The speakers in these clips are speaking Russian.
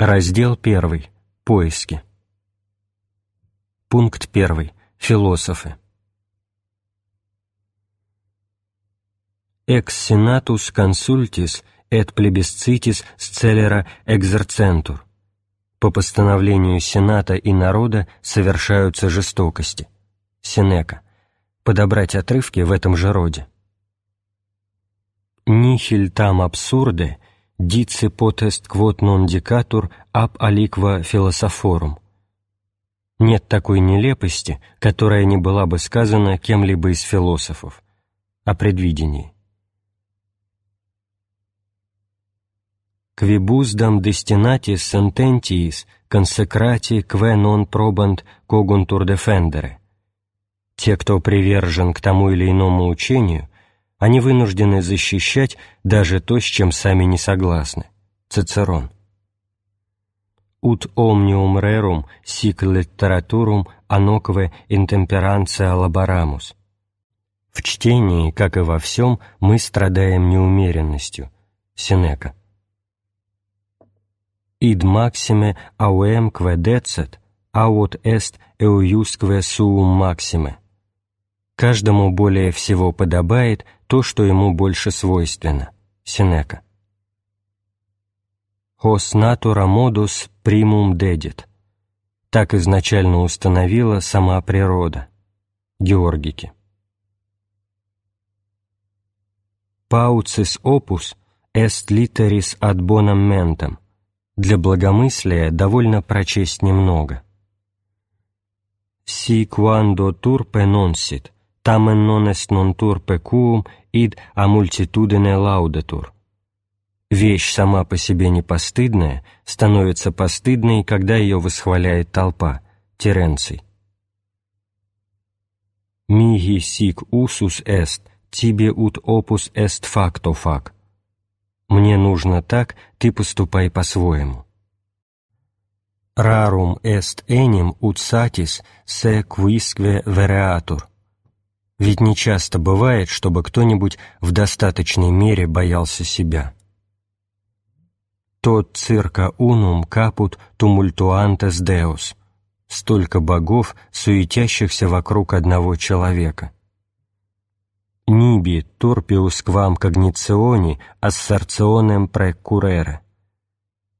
Раздел 1. Поиски. Пункт 1. Философы. Ex senatus consultis et plebiscitis scelera exercentur. По постановлению Сената и народа совершаются жестокости. Сенека. Подобрать отрывки в этом же роде. Nihil tam absurde dice potest quod non dicatur ab aliqua philosophorum. Нет такой нелепости, которая не была бы сказана кем-либо из философов. О предвидении. Quibusdam destinatis sententiis consecrati que non probant coguntur defendere. Те, кто привержен к тому или иному учению, они вынуждены защищать даже то, с чем сами не согласны. Цицерон. Ut omnium rerum sic litteraturum anoque intemperantia laboramus. В чтении, как и во всем, мы страдаем неумеренностью. Сенека. Id maxime auem que decet, aut est euiusque suum maxime. Каждому более всего подобает то, что ему больше свойственно. Синека. «Hos natura modus primum dedit» так изначально установила сама природа. Георгики. «Paucis opus est literis ad bonam mentem» для благомыслия довольно прочесть немного. «Si quando turpe nonsit» tamen non est non turpe quum id a multitudine laudatur. Вещь сама по себе не постыдная, становится постыдной, когда ее восхваляет толпа. Теренций. Mihi sic usus est, тебе ut opus est facto fac. Мне нужно так, ты поступай по-своему. Rarum est enim ut satis se quisque vereatur. Ведь нечасто бывает, чтобы кто-нибудь в достаточной мере боялся себя. Тот цирка унум капут тумультуантес деус. Столько богов, суетящихся вокруг одного человека. Ниби торпиус квам когнициони ассорционем прекурере.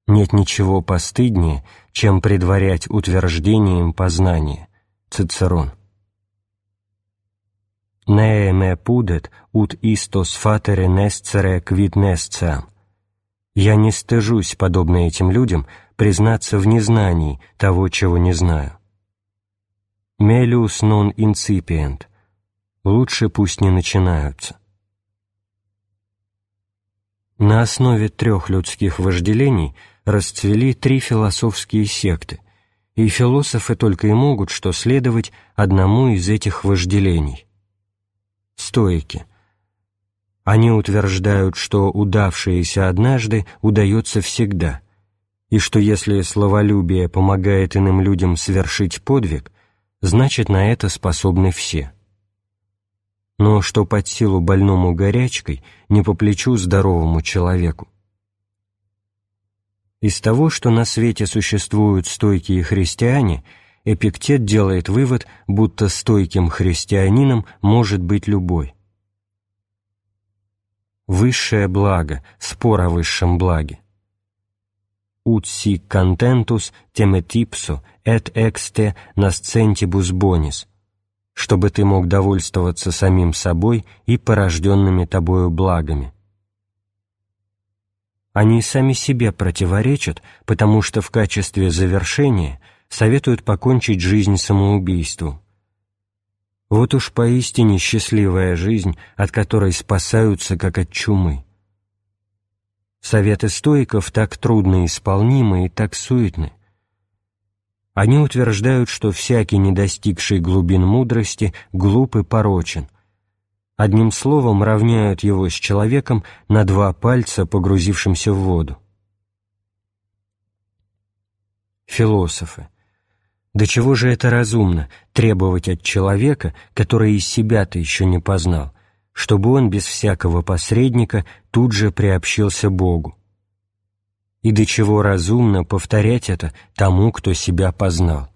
Нет ничего постыднее, чем предварять утверждением познания. Цицерон nee me pudet ut istos fatere nescere quid nesceam. Я не стыжусь, подобно этим людям, признаться в незнании того, чего не знаю. Melius non incipient. Лучше пусть не начинаются. На основе трех людских вожделений расцвели три философские секты, и философы только и могут что следовать одному из этих вожделений стоики. Они утверждают, что удавшееся однажды удается всегда, и что если словолюбие помогает иным людям совершить подвиг, значит на это способны все. Но что под силу больному горячкой, не по плечу здоровому человеку. Из того, что на свете существуют стойкие христиане – Эпиктет делает вывод, будто стойким христианином может быть любой. Высшее благо, спор о высшем благе. «Ut si contentus temetipso et exte nascentibus bonis», чтобы ты мог довольствоваться самим собой и порожденными тобою благами. Они сами себе противоречат, потому что в качестве завершения – советуют покончить жизнь самоубийством. Вот уж поистине счастливая жизнь, от которой спасаются, как от чумы. Советы стоиков так трудно исполнимы и так суетны. Они утверждают, что всякий, не достигший глубин мудрости, глуп и порочен. Одним словом, равняют его с человеком на два пальца, погрузившимся в воду. Философы – до чего же это разумно требовать от человека, который из себя-то еще не познал, чтобы он без всякого посредника тут же приобщился Богу? и до чего разумно повторять это тому, кто себя познал.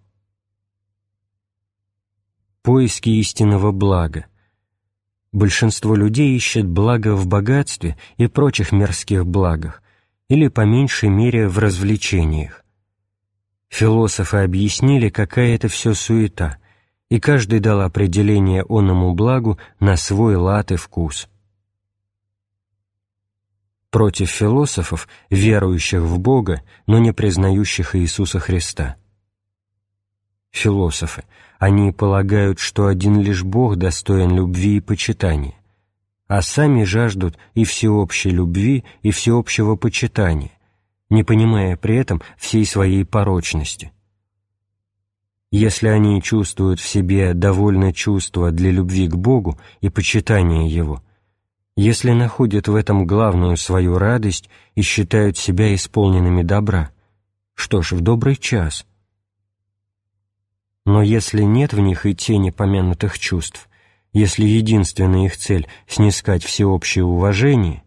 Поиски истинного блага. Большинство людей ищет благо в богатстве и прочих мирских благах, или, по меньшей мере, в развлечениях. Философы объяснили, какая это все суета, и каждый дал определение оному благу на свой лад и вкус. Против философов, верующих в Бога, но не признающих Иисуса Христа. Философы, они полагают, что один лишь Бог достоин любви и почитания, а сами жаждут и всеобщей любви, и всеобщего почитания, не понимая при этом всей своей порочности. Если они чувствуют в себе довольно чувство для любви к Богу и почитания Его, если находят в этом главную свою радость и считают себя исполненными добра, что ж, в добрый час. Но если нет в них и тени помянутых чувств, если единственная их цель — снискать всеобщее уважение,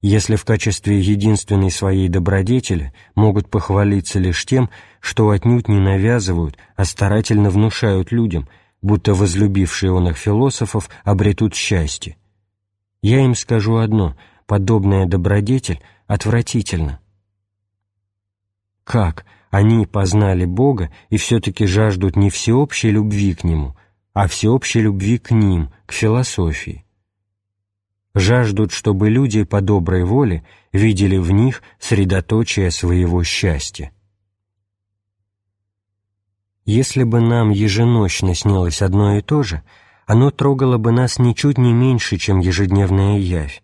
если в качестве единственной своей добродетели могут похвалиться лишь тем, что отнюдь не навязывают, а старательно внушают людям, будто возлюбившие он их философов обретут счастье. Я им скажу одно — подобная добродетель отвратительна. Как они познали Бога и все-таки жаждут не всеобщей любви к Нему — а всеобщей любви к ним, к философии. Жаждут, чтобы люди по доброй воле видели в них средоточие своего счастья. Если бы нам еженочно снилось одно и то же, оно трогало бы нас ничуть не меньше, чем ежедневная явь.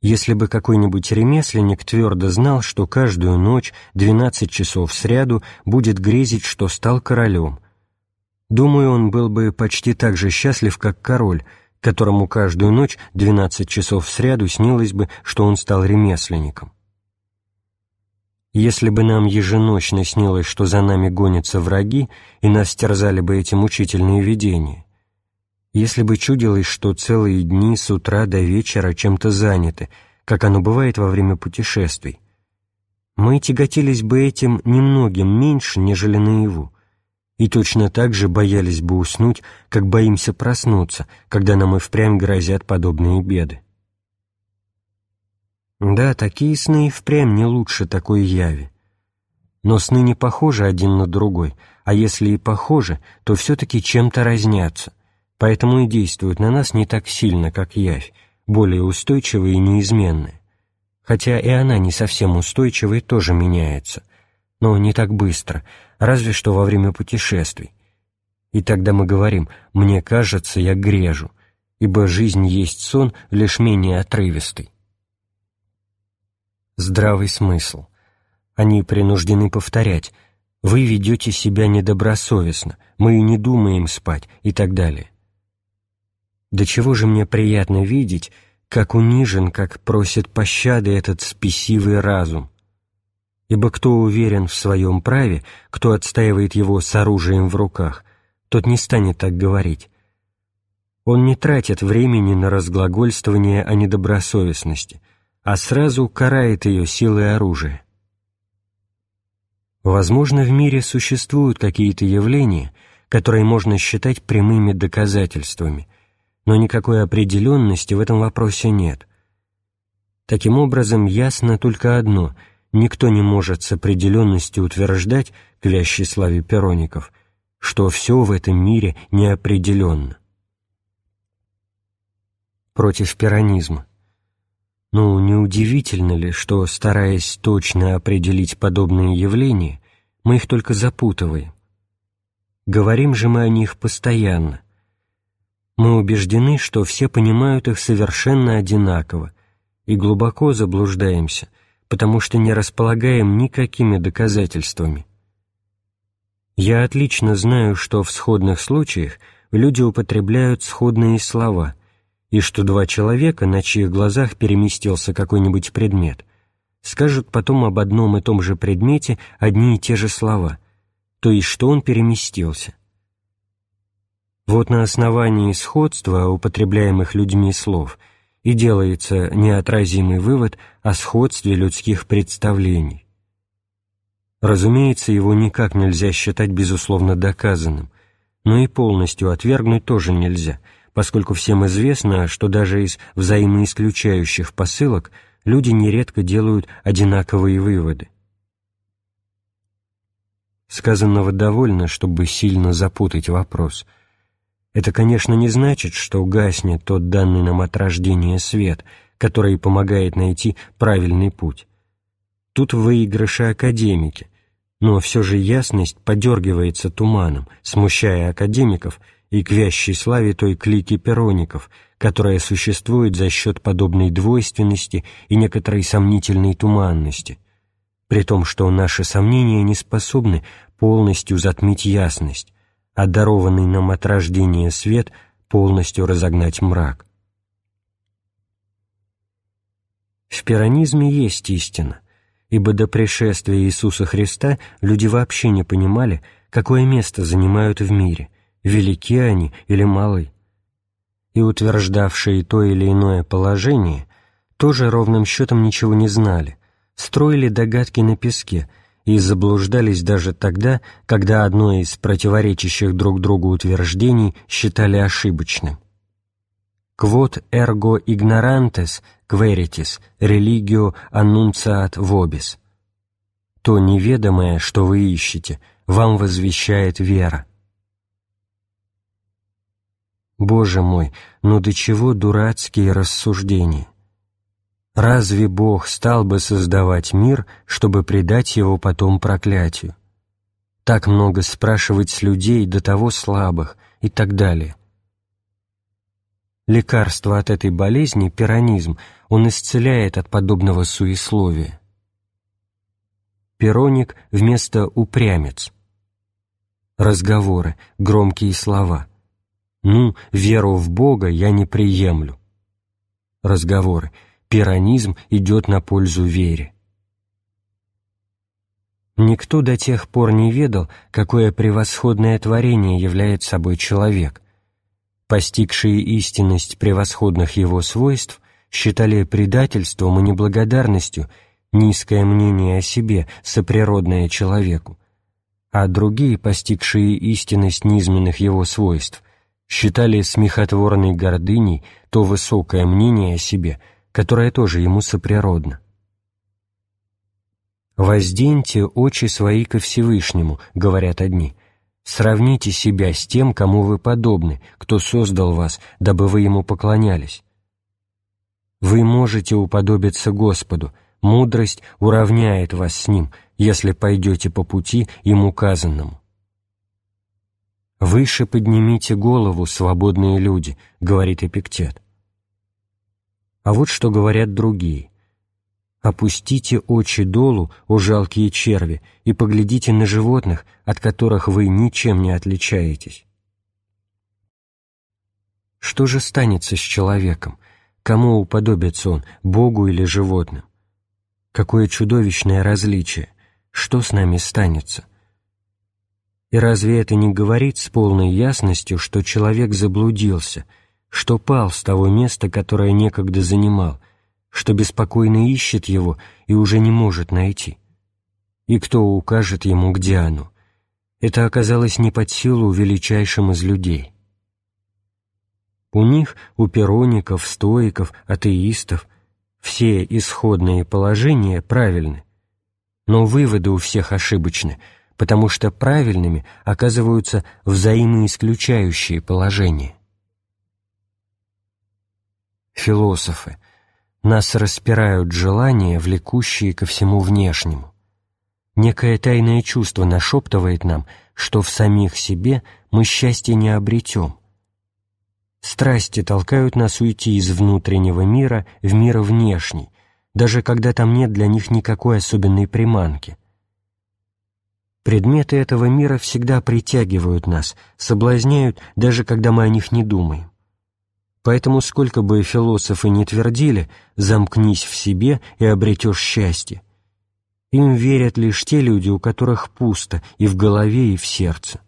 Если бы какой-нибудь ремесленник твердо знал, что каждую ночь, 12 часов сряду, будет грезить, что стал королем – Думаю, он был бы почти так же счастлив, как король, которому каждую ночь 12 часов в сряду снилось бы, что он стал ремесленником. Если бы нам еженочно снилось, что за нами гонятся враги, и нас терзали бы эти мучительные видения, если бы чудилось, что целые дни с утра до вечера чем-то заняты, как оно бывает во время путешествий, мы тяготились бы этим немногим меньше, нежели наяву, и точно так же боялись бы уснуть, как боимся проснуться, когда нам и впрямь грозят подобные беды. Да, такие сны и впрямь не лучше такой яви. Но сны не похожи один на другой, а если и похожи, то все-таки чем-то разнятся, поэтому и действуют на нас не так сильно, как явь, более устойчивая и неизменная. Хотя и она не совсем устойчивая тоже меняется, но не так быстро, разве что во время путешествий. И тогда мы говорим «мне кажется, я грежу», ибо жизнь есть сон, лишь менее отрывистый. Здравый смысл. Они принуждены повторять «вы ведете себя недобросовестно», «мы не думаем спать» и так далее. До чего же мне приятно видеть, как унижен, как просит пощады этот спесивый разум, ибо кто уверен в своем праве, кто отстаивает его с оружием в руках, тот не станет так говорить. Он не тратит времени на разглагольствование о недобросовестности, а сразу карает ее силой оружия. Возможно, в мире существуют какие-то явления, которые можно считать прямыми доказательствами, но никакой определенности в этом вопросе нет. Таким образом, ясно только одно — никто не может с определенностью утверждать, к славе пероников, что все в этом мире неопределенно. Против пиранизма. Ну, неудивительно ли, что, стараясь точно определить подобные явления, мы их только запутываем? Говорим же мы о них постоянно. Мы убеждены, что все понимают их совершенно одинаково, и глубоко заблуждаемся, потому что не располагаем никакими доказательствами. Я отлично знаю, что в сходных случаях люди употребляют сходные слова, и что два человека, на чьих глазах переместился какой-нибудь предмет, скажут потом об одном и том же предмете одни и те же слова, то есть что он переместился. Вот на основании сходства употребляемых людьми слов и делается неотразимый вывод о сходстве людских представлений. Разумеется, его никак нельзя считать безусловно доказанным, но и полностью отвергнуть тоже нельзя, поскольку всем известно, что даже из взаимоисключающих посылок люди нередко делают одинаковые выводы. Сказанного довольно, чтобы сильно запутать вопрос. Это, конечно, не значит, что гаснет тот данный нам от рождения свет, который помогает найти правильный путь. Тут выигрыши академики, но все же ясность подергивается туманом, смущая академиков и к вящей славе той клики пероников, которая существует за счет подобной двойственности и некоторой сомнительной туманности – при том, что наши сомнения не способны полностью затмить ясность, а дарованный нам от рождения свет полностью разогнать мрак. В пиранизме есть истина, ибо до пришествия Иисуса Христа люди вообще не понимали, какое место занимают в мире, велики они или малы. И утверждавшие то или иное положение тоже ровным счетом ничего не знали, строили догадки на песке и заблуждались даже тогда, когда одно из противоречащих друг другу утверждений считали ошибочным. «Quod ergo ignorantes queritis religio annunciat vobis» «То неведомое, что вы ищете, вам возвещает вера». Боже мой, ну до чего дурацкие рассуждения! Разве Бог стал бы создавать мир, чтобы предать его потом проклятию? Так много спрашивать с людей до того слабых и так далее. Лекарство от этой болезни – пиранизм, он исцеляет от подобного суесловия. Пероник вместо упрямец. Разговоры, громкие слова. «Ну, веру в Бога я не приемлю». Разговоры – пиранизм идет на пользу вере. Никто до тех пор не ведал, какое превосходное творение является собой человек. Постигшие истинность превосходных его свойств считали предательством и неблагодарностью низкое мнение о себе, соприродное человеку, а другие, постигшие истинность низменных его свойств, считали смехотворной гордыней то высокое мнение о себе – которая тоже ему соприродна. «Возденьте очи свои ко Всевышнему», — говорят одни, «сравните себя с тем, кому вы подобны, кто создал вас, дабы вы ему поклонялись». Вы можете уподобиться Господу, мудрость уравняет вас с Ним, если пойдете по пути им указанному. «Выше поднимите голову, свободные люди», — говорит Эпиктет. А вот что говорят другие. «Опустите очи долу, о жалкие черви, и поглядите на животных, от которых вы ничем не отличаетесь». Что же станется с человеком? Кому уподобится он, Богу или животным? Какое чудовищное различие! Что с нами станется? И разве это не говорит с полной ясностью, что человек заблудился — что пал с того места, которое некогда занимал, что беспокойно ищет его и уже не может найти. И кто укажет ему, где оно? Это оказалось не под силу величайшим из людей. У них, у пероников, стоиков, атеистов, все исходные положения правильны, но выводы у всех ошибочны, потому что правильными оказываются взаимоисключающие положения философы, нас распирают желания, влекущие ко всему внешнему. Некое тайное чувство нашептывает нам, что в самих себе мы счастье не обретем. Страсти толкают нас уйти из внутреннего мира в мир внешний, даже когда там нет для них никакой особенной приманки. Предметы этого мира всегда притягивают нас, соблазняют, даже когда мы о них не думаем. Поэтому сколько бы философы ни твердили «замкнись в себе и обретешь счастье», им верят лишь те люди, у которых пусто и в голове, и в сердце.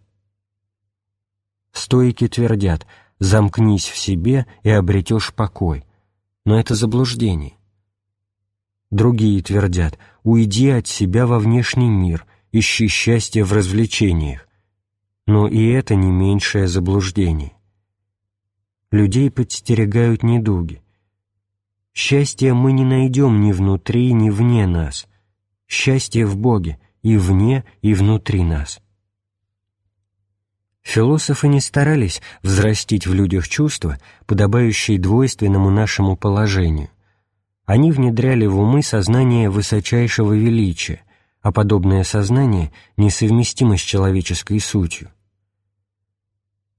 Стоики твердят «замкнись в себе и обретешь покой», но это заблуждение. Другие твердят «Уйди от себя во внешний мир, ищи счастье в развлечениях», но и это не меньшее заблуждение. Людей подстерегают недуги. Счастье мы не найдем ни внутри, ни вне нас. Счастье в Боге и вне, и внутри нас. Философы не старались взрастить в людях чувства, подобающие двойственному нашему положению. Они внедряли в умы сознание высочайшего величия, а подобное сознание несовместимо с человеческой сутью.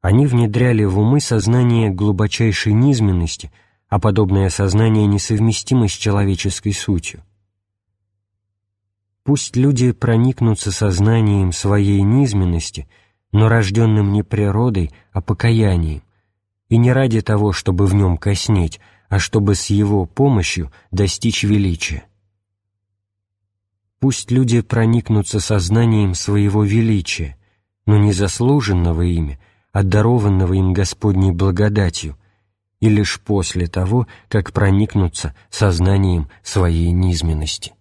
Они внедряли в умы сознание глубочайшей низменности, а подобное сознание несовместимо с человеческой сутью. Пусть люди проникнутся сознанием своей низменности – но рожденным не природой, а покаянием, и не ради того, чтобы в нем коснеть, а чтобы с его помощью достичь величия. Пусть люди проникнутся сознанием своего величия, но не заслуженного ими, а дарованного им Господней благодатью, и лишь после того, как проникнутся сознанием своей низменности.